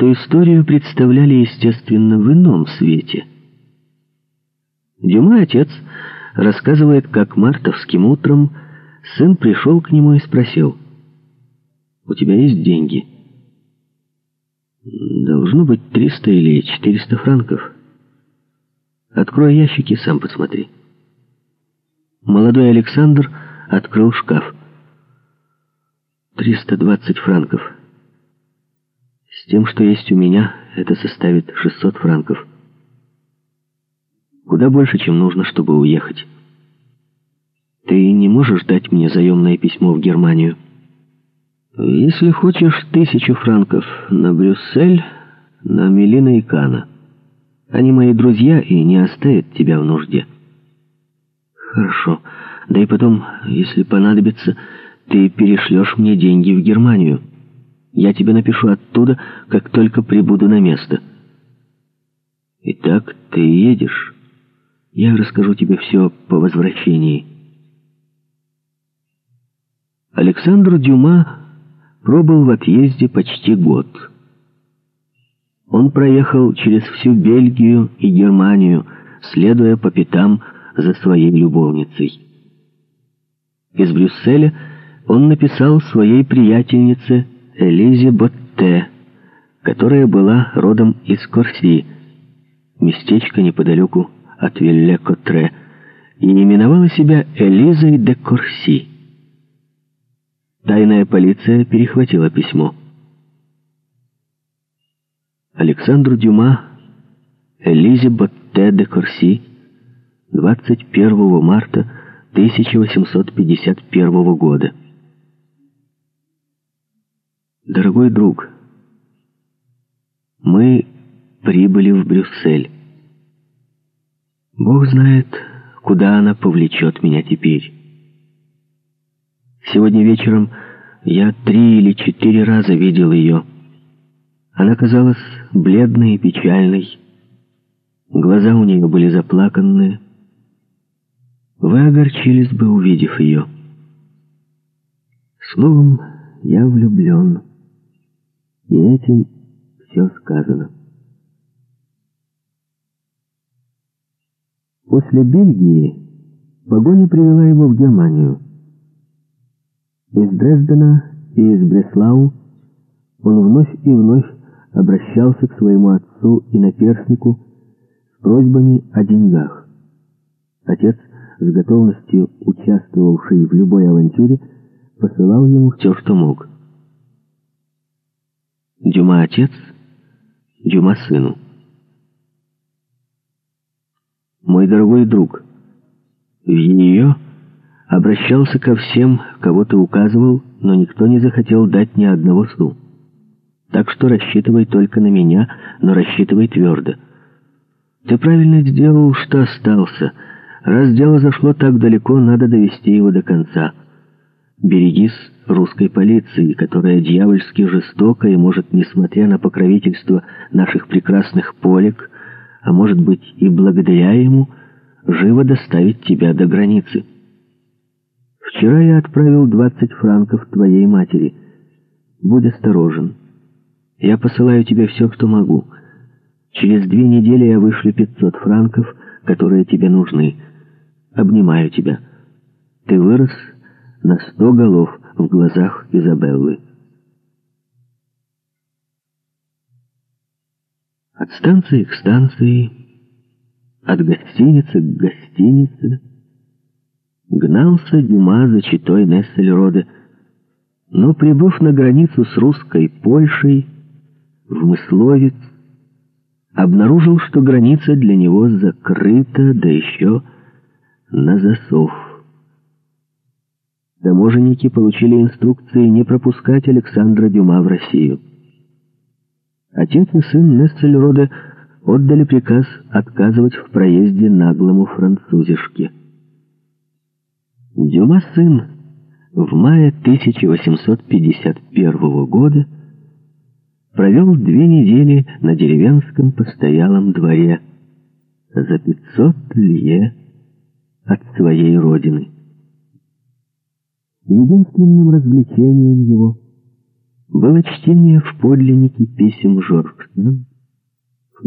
то историю представляли, естественно, в ином свете. Дюма отец рассказывает, как мартовским утром сын пришел к нему и спросил, «У тебя есть деньги?» «Должно быть 300 или 400 франков. Открой ящики, сам посмотри». Молодой Александр открыл шкаф. «320 франков». С тем, что есть у меня, это составит 600 франков. Куда больше, чем нужно, чтобы уехать. Ты не можешь дать мне заемное письмо в Германию? Если хочешь тысячу франков на Брюссель, на Мелина и Кана. Они мои друзья и не оставят тебя в нужде. Хорошо. Да и потом, если понадобится, ты перешлешь мне деньги в Германию. Я тебе напишу оттуда, как только прибуду на место. Итак, ты едешь. Я расскажу тебе все по возвращении. Александр Дюма пробыл в отъезде почти год. Он проехал через всю Бельгию и Германию, следуя по пятам за своей любовницей. Из Брюсселя он написал своей приятельнице Элизе Ботте, которая была родом из Корси, местечко неподалеку от Вилле-Котре, и именовала себя Элизой де Корси. Тайная полиция перехватила письмо. Александру Дюма, Элизе Ботте де Корси, 21 марта 1851 года. Дорогой друг, мы прибыли в Брюссель. Бог знает, куда она повлечет меня теперь. Сегодня вечером я три или четыре раза видел ее. Она казалась бледной и печальной. Глаза у нее были заплаканные. Вы огорчились бы, увидев ее. Словом, я влюблен. И этим все сказано. После Бельгии погоня привела его в Германию. Из Дрездена и из Бреслау он вновь и вновь обращался к своему отцу и наперснику с просьбами о деньгах. Отец, с готовностью участвовавший в любой авантюре, посылал ему все, что мог. Дюма отец, Дюма сыну. Мой дорогой друг, в нее обращался ко всем, кого ты указывал, но никто не захотел дать ни одного сну. Так что рассчитывай только на меня, но рассчитывай твердо. Ты правильно сделал, что остался. Раз дело зашло так далеко, надо довести его до конца. Берегись русской полиции, которая дьявольски жестока и может, несмотря на покровительство наших прекрасных полек, а может быть и благодаря ему, живо доставить тебя до границы. Вчера я отправил 20 франков твоей матери. Будь осторожен. Я посылаю тебе все, что могу. Через две недели я вышлю 500 франков, которые тебе нужны. Обнимаю тебя. Ты вырос на сто голов в глазах Изабеллы. От станции к станции, от гостиницы к гостинице гнался Дюма за читой Нессельроде, но, прибыв на границу с русской Польшей, в Мысловец, обнаружил, что граница для него закрыта, да еще на засов. Таможенники получили инструкции не пропускать Александра Дюма в Россию. Отец и сын Нессельрода отдали приказ отказывать в проезде наглому французишке. Дюма сын в мае 1851 года провел две недели на деревенском постоялом дворе за 500 лье от своей родины. Единственным развлечением его было чтение в подлиннике писем Жорж Санд